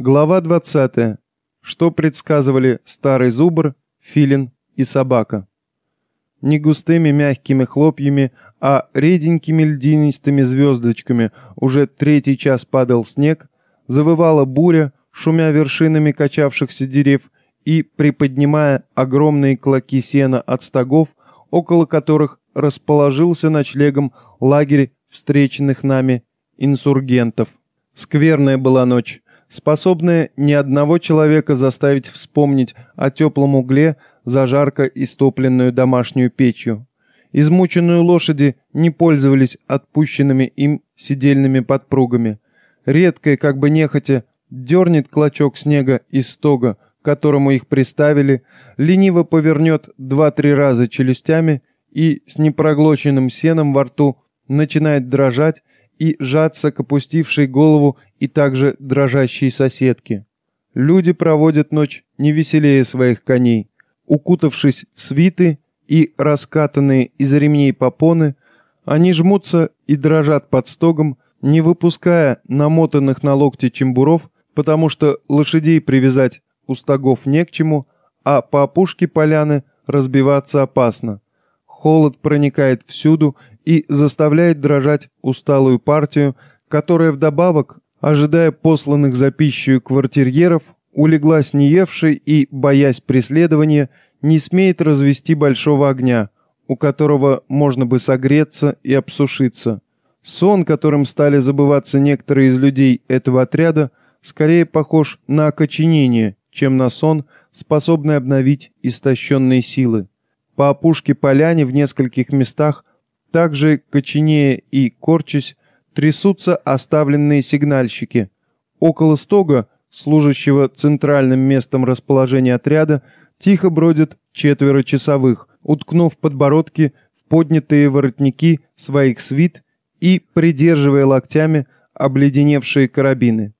Глава 20. Что предсказывали старый зубр, филин и собака. Не густыми мягкими хлопьями, а реденькими льдинистыми звездочками уже третий час падал снег, завывала буря, шумя вершинами качавшихся дерев и приподнимая огромные клоки сена от стогов, около которых расположился ночлегом лагерь встреченных нами инсургентов. Скверная была ночь способная ни одного человека заставить вспомнить о теплом угле за жарко истопленную домашнюю печью. Измученные лошади не пользовались отпущенными им сидельными подпругами. Редкое, как бы нехотя, дернет клочок снега из стога, к которому их приставили, лениво повернет два-три раза челюстями и с непроглоченным сеном во рту начинает дрожать и жаться к опустившей голову и также дрожащей соседке. Люди проводят ночь не веселее своих коней. Укутавшись в свиты и раскатанные из ремней попоны, они жмутся и дрожат под стогом, не выпуская намотанных на локти чембуров, потому что лошадей привязать у стогов не к чему, а по опушке поляны разбиваться опасно. Холод проникает всюду и заставляет дрожать усталую партию, которая вдобавок, ожидая посланных за пищу квартирьеров, улеглась неевшей и, боясь преследования, не смеет развести большого огня, у которого можно бы согреться и обсушиться. Сон, которым стали забываться некоторые из людей этого отряда, скорее похож на окоченение, чем на сон, способный обновить истощенные силы. По опушке поляне в нескольких местах также, коченея и корчась, трясутся оставленные сигнальщики. Около стога, служащего центральным местом расположения отряда, тихо бродят четверо часовых, уткнув подбородки в поднятые воротники своих свит и придерживая локтями обледеневшие карабины.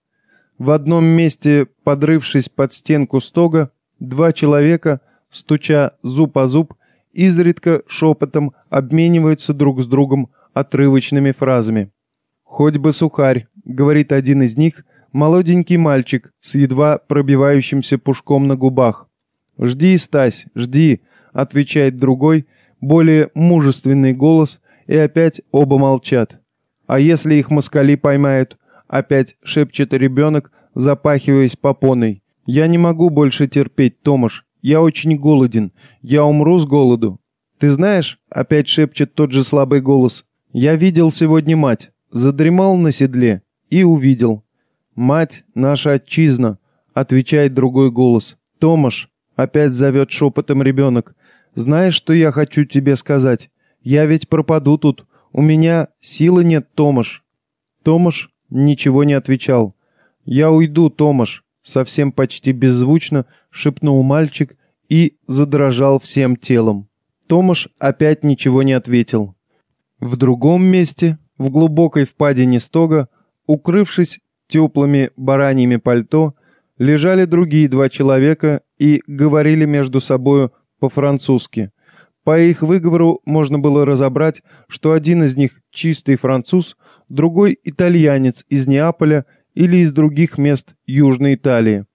В одном месте, подрывшись под стенку стога, два человека, стуча зуб о зуб, изредка шепотом обмениваются друг с другом отрывочными фразами. «Хоть бы сухарь», — говорит один из них, молоденький мальчик с едва пробивающимся пушком на губах. «Жди, Стась, жди», — отвечает другой, более мужественный голос, и опять оба молчат. «А если их москали поймают?» — опять шепчет ребенок, запахиваясь попоной. «Я не могу больше терпеть, Томаш. Я очень голоден. Я умру с голоду. Ты знаешь, опять шепчет тот же слабый голос. Я видел сегодня мать. Задремал на седле и увидел. Мать наша отчизна, отвечает другой голос. Томаш, опять зовет шепотом ребенок. Знаешь, что я хочу тебе сказать? Я ведь пропаду тут. У меня силы нет, Томаш. Томаш ничего не отвечал. Я уйду, Томаш, совсем почти беззвучно шепнул мальчик и задрожал всем телом. Томаш опять ничего не ответил. В другом месте, в глубокой впадине стога, укрывшись теплыми бараньими пальто, лежали другие два человека и говорили между собою по-французски. По их выговору можно было разобрать, что один из них чистый француз, другой итальянец из Неаполя или из других мест Южной Италии.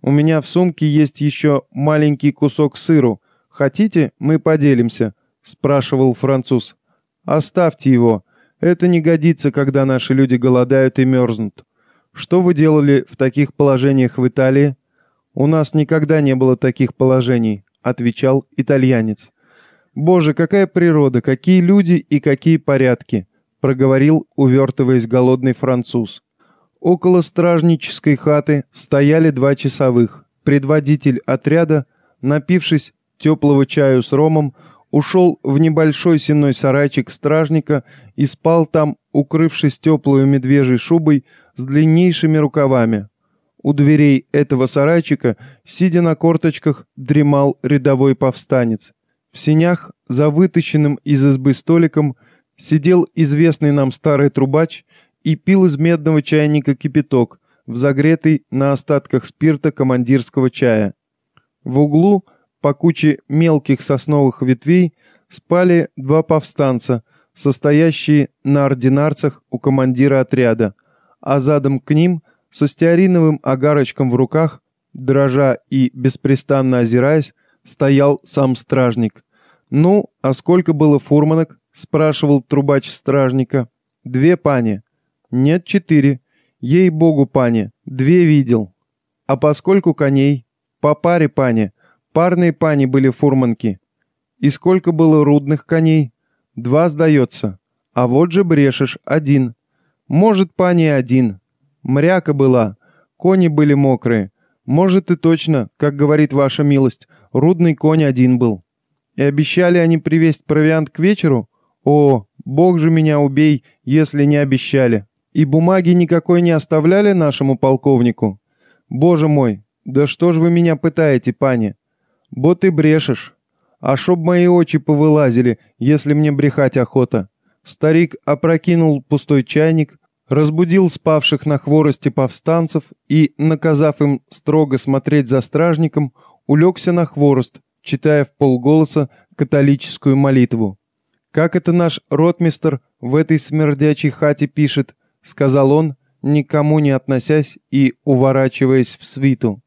У меня в сумке есть еще маленький кусок сыру. Хотите, мы поделимся?» — спрашивал француз. «Оставьте его. Это не годится, когда наши люди голодают и мерзнут. Что вы делали в таких положениях в Италии?» «У нас никогда не было таких положений», — отвечал итальянец. «Боже, какая природа, какие люди и какие порядки!» — проговорил, увертываясь голодный француз. Около стражнической хаты стояли два часовых. Предводитель отряда, напившись теплого чаю с ромом, ушел в небольшой сенной сарайчик стражника и спал там, укрывшись теплой медвежьей шубой с длиннейшими рукавами. У дверей этого сарайчика, сидя на корточках, дремал рядовой повстанец. В сенях, за вытащенным из избы столиком, сидел известный нам старый трубач и пил из медного чайника кипяток, взагретый на остатках спирта командирского чая. В углу, по куче мелких сосновых ветвей, спали два повстанца, состоящие на ординарцах у командира отряда, а задом к ним со стеариновым огарочком в руках, дрожа и беспрестанно озираясь, стоял сам стражник. «Ну, а сколько было фурманок?» — спрашивал трубач стражника. «Две, пани». «Нет, четыре. Ей-богу, пани, две видел». «А поскольку коней?» «По паре, пани. Парные пани были фурманки». «И сколько было рудных коней?» «Два, сдается». «А вот же брешешь, один». «Может, пани, один». «Мряка была. Кони были мокрые. Может и точно, как говорит ваша милость, рудный конь один был. И обещали они привезть провиант к вечеру? О, бог же меня убей, если не обещали. И бумаги никакой не оставляли нашему полковнику? Боже мой, да что ж вы меня пытаете, пани? Бо ты брешешь. А шоб мои очи повылазили, если мне брехать охота. Старик опрокинул пустой чайник, разбудил спавших на хворосте повстанцев и, наказав им строго смотреть за стражником, улегся на хворост, читая в полголоса католическую молитву. «Как это наш ротмистер в этой смердячей хате пишет», — сказал он, никому не относясь и уворачиваясь в свиту.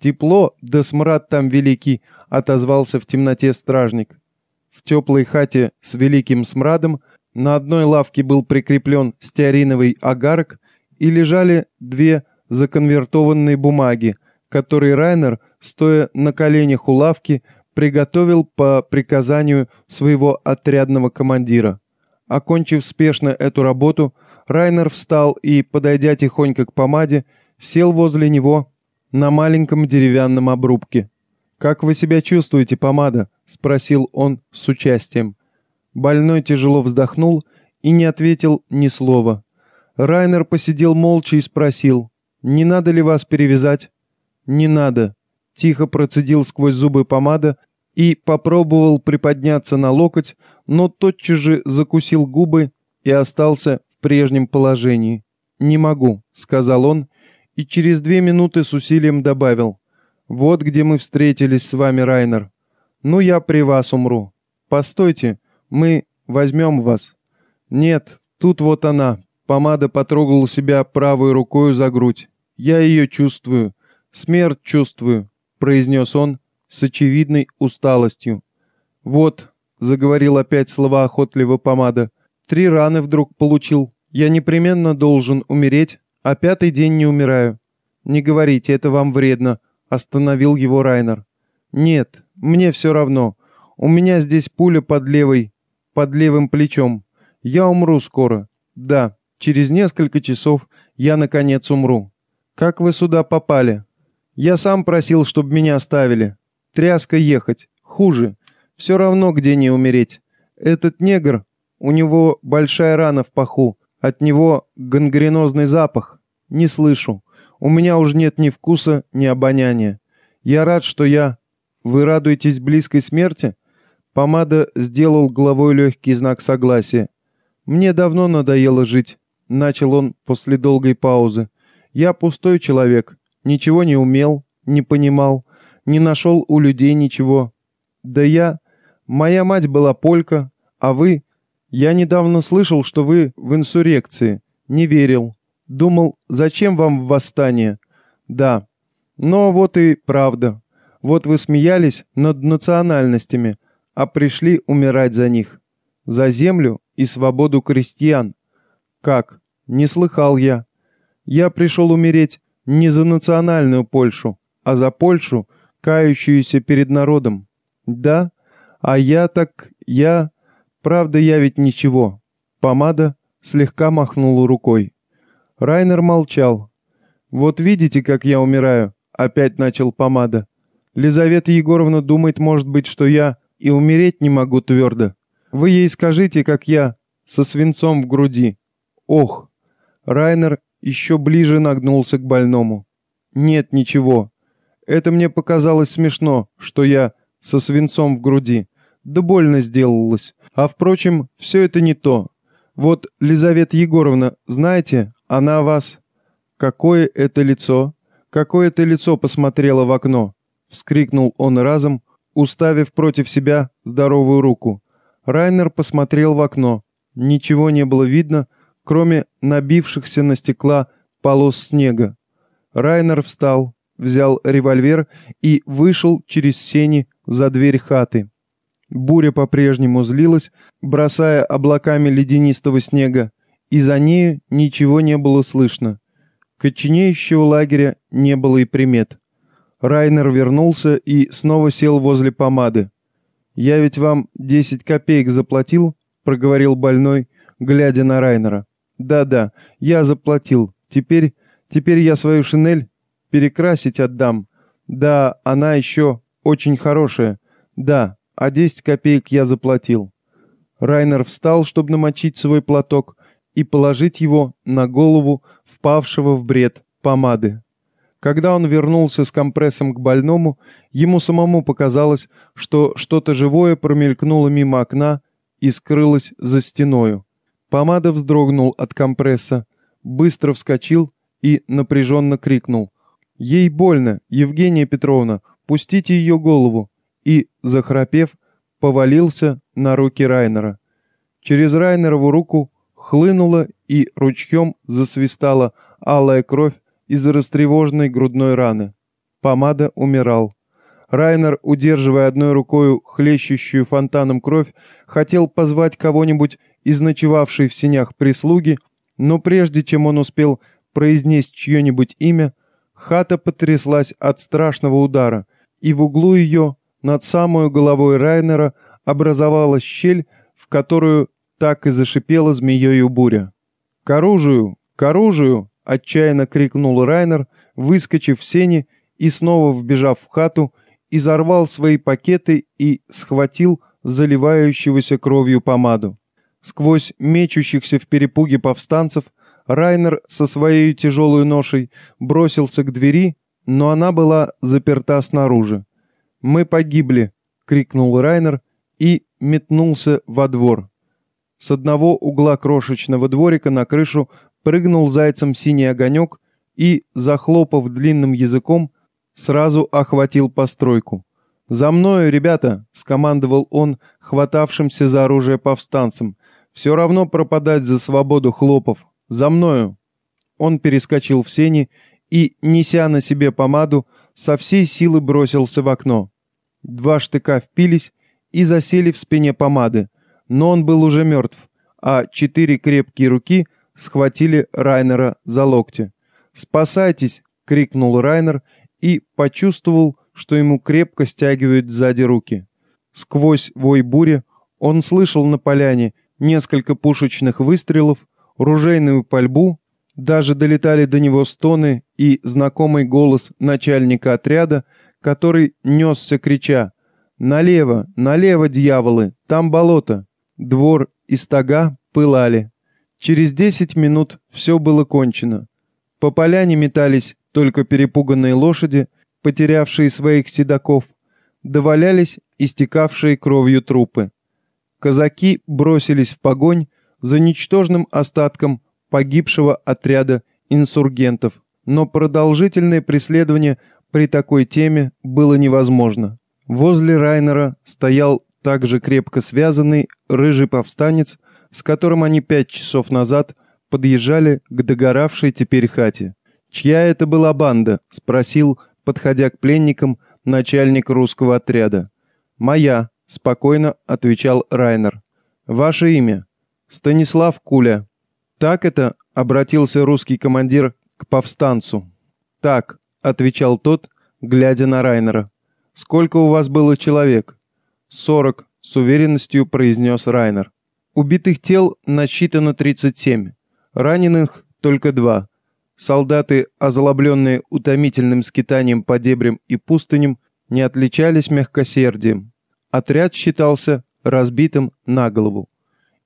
«Тепло, да смрад там великий», — отозвался в темноте стражник. В теплой хате с великим смрадом — на одной лавке был прикреплен стеариновый агарок и лежали две законвертованные бумаги, которые Райнер, стоя на коленях у лавки, приготовил по приказанию своего отрядного командира. Окончив спешно эту работу, Райнер встал и, подойдя тихонько к помаде, сел возле него на маленьком деревянном обрубке. «Как вы себя чувствуете, помада?» — спросил он с участием. Больной тяжело вздохнул и не ответил ни слова. Райнер посидел молча и спросил, «Не надо ли вас перевязать?» «Не надо», — тихо процедил сквозь зубы помада и попробовал приподняться на локоть, но тотчас же закусил губы и остался в прежнем положении. «Не могу», — сказал он, и через две минуты с усилием добавил, «Вот где мы встретились с вами, Райнер. Ну, я при вас умру. Постойте, мы возьмем вас». «Нет, тут вот она». Помада потрогала себя правой рукой за грудь. «Я ее чувствую. Смерть чувствую», — произнес он с очевидной усталостью. «Вот», — заговорил опять слова охотливо помада, — «три раны вдруг получил. Я непременно должен умереть, а пятый день не умираю». «Не говорите, это вам вредно», — остановил его Райнер. «Нет, мне все равно. У меня здесь пуля под левой, под левым плечом. Я умру скоро. Да, через несколько часов я, наконец, умру. Как вы сюда попали? Я сам просил, чтобы меня оставили. Тряска ехать. Хуже. Все равно, где не умереть. Этот негр, у него большая рана в паху. От него гангренозный запах. Не слышу. У меня уже нет ни вкуса, ни обоняния. Я рад, что я... Вы радуетесь близкой смерти? Помада сделал головой легкий знак согласия. «Мне давно надоело жить», — начал он после долгой паузы. «Я пустой человек, ничего не умел, не понимал, не нашел у людей ничего. Да я... Моя мать была полька, а вы... Я недавно слышал, что вы в инсурекции. Не верил. Думал, зачем вам восстание? Да. Но вот и правда. Вот вы смеялись над национальностями, а пришли умирать за них. За землю и свободу крестьян. Как? Не слыхал я. Я пришел умереть не за национальную Польшу, а за Польшу, кающуюся перед народом. Да? А я так... я... Правда, я ведь ничего. Помада слегка махнула рукой. Райнер молчал. «Вот видите, как я умираю?» — опять начал помада. «Лизавета Егоровна думает, может быть, что я и умереть не могу твердо. Вы ей скажите, как я, со свинцом в груди. Ох!» Райнер еще ближе нагнулся к больному. «Нет, ничего. Это мне показалось смешно, что я со свинцом в груди. Да больно сделалось. А впрочем, все это не то. Вот Лизавета Егоровна, знаете, она вас... Какое это лицо? Какое это лицо посмотрело в окно? Вскрикнул он разом, уставив против себя здоровую руку. Райнер посмотрел в окно. Ничего не было видно, кроме набившихся на стекла полос снега. Райнер встал, взял револьвер и вышел через сени за дверь хаты. Буря по-прежнему злилась, бросая облаками ледянистого снега, и за нею ничего не было слышно. Коченеющего лагеря не было и примет. Райнер вернулся и снова сел возле помады. «Я ведь вам десять копеек заплатил?» — проговорил больной, глядя на Райнера. «Да-да, я заплатил. Теперь, теперь я свою шинель перекрасить отдам. Да, она еще очень хорошая. Да, а десять копеек я заплатил». Райнер встал, чтобы намочить свой платок и положить его на голову впавшего в бред помады. Когда он вернулся с компрессом к больному, ему самому показалось, что что-то живое промелькнуло мимо окна и скрылось за стеною. Помада вздрогнул от компресса, быстро вскочил и напряженно крикнул. «Ей больно, Евгения Петровна, пустите ее голову!» И, захрапев, повалился на руки Райнера. Через Райнерову руку хлынула и ручьем засвистала алая кровь из-за растревоженной грудной раны. Помада умирал. Райнер, удерживая одной рукой хлещущую фонтаном кровь, хотел позвать кого-нибудь из ночевавшей в сенях прислуги, но прежде чем он успел произнести чье-нибудь имя, хата потряслась от страшного удара, и в углу ее, над самой головой Райнера, образовалась щель, в которую так и зашипела змеёю буря. «К оружию! К оружию!» — отчаянно крикнул Райнер, выскочив в сени и снова вбежав в хату, изорвал свои пакеты и схватил заливающегося кровью помаду. Сквозь мечущихся в перепуге повстанцев Райнер со своей тяжелой ношей бросился к двери, но она была заперта снаружи. «Мы погибли!» — крикнул Райнер и метнулся во двор. С одного угла крошечного дворика на крышу прыгнул зайцем синий огонек и, захлопав длинным языком, сразу охватил постройку. «За мною, ребята!» — скомандовал он хватавшимся за оружие повстанцам. «Все равно пропадать за свободу хлопов. За мною!» Он перескочил в сени и, неся на себе помаду, со всей силы бросился в окно. Два штыка впились и засели в спине помады, но он был уже мертв, а четыре крепкие руки схватили Райнера за локти. «Спасайтесь!» — крикнул Райнер и почувствовал, что ему крепко стягивают сзади руки. Сквозь вой бури он слышал на поляне несколько пушечных выстрелов, ружейную пальбу, даже долетали до него стоны и знакомый голос начальника отряда, который несся крича «Налево, налево, дьяволы, там болото!» Двор и стога пылали. Через десять минут все было кончено. По поляне метались только перепуганные лошади, потерявшие своих седаков, довалялись истекавшие кровью трупы. Казаки бросились в погонь за ничтожным остатком погибшего отряда инсургентов, но продолжительное преследование при такой теме было невозможно. Возле Райнера стоял также крепко связанный рыжий повстанец, с которым они пять часов назад подъезжали к догоравшей теперь хате. «Чья это была банда?» — спросил, подходя к пленникам, начальник русского отряда. «Моя», — спокойно отвечал Райнер. «Ваше имя?» «Станислав Куля». «Так это?» — обратился русский командир к повстанцу. «Так», — отвечал тот, глядя на Райнера. «Сколько у вас было человек?» «Сорок», — с уверенностью произнес Райнер. Убитых тел насчитано 37, раненых только два. Солдаты, озлобленные утомительным скитанием по дебрям и пустыням, не отличались мягкосердием. Отряд считался разбитым на голову.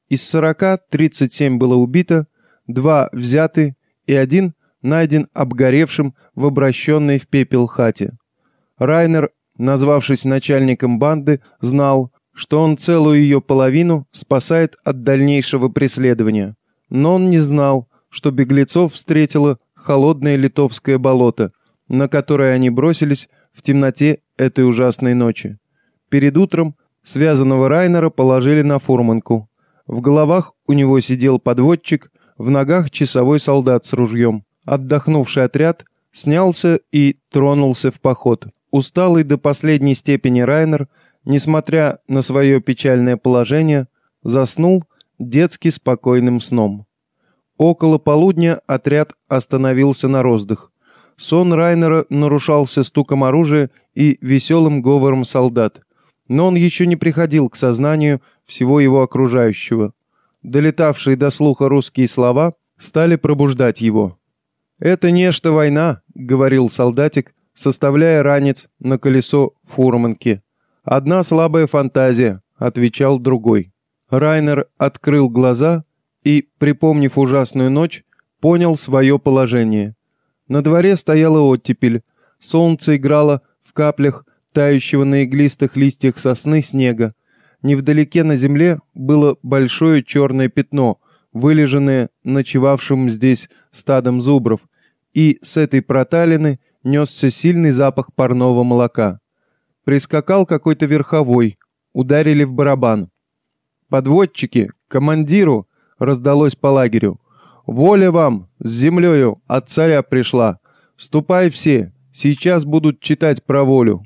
Из 40 37 было убито, два взяты и один найден обгоревшим в обращенной в пепел хате. Райнер назвавшись начальником банды, знал, что он целую ее половину спасает от дальнейшего преследования. Но он не знал, что беглецов встретило холодное литовское болото, на которое они бросились в темноте этой ужасной ночи. Перед утром связанного Райнера положили на фурманку. В головах у него сидел подводчик, в ногах часовой солдат с ружьем. Отдохнувший отряд снялся и тронулся в поход. Усталый до последней степени Райнер, несмотря на свое печальное положение, заснул детски спокойным сном. Около полудня отряд остановился на роздых. Сон Райнера нарушался стуком оружия и веселым говором солдат. Но он еще не приходил к сознанию всего его окружающего. Долетавшие до слуха русские слова стали пробуждать его. «Это нечто война», — говорил солдатик, составляя ранец на колесо фурманки. «Одна слабая фантазия», — отвечал другой. Райнер открыл глаза и, припомнив ужасную ночь, понял свое положение. На дворе стояла оттепель, солнце играло в каплях тающего на иглистых листьях сосны снега. Невдалеке на земле было большое черное пятно, вылеженное ночевавшим здесь стадом зубров, и с этой проталины несся сильный запах парного молока. Прискакал какой-то верховой, ударили в барабан. «Подводчики, командиру!» раздалось по лагерю. «Воля вам, с землею, от царя пришла! Ступай все, сейчас будут читать про волю!»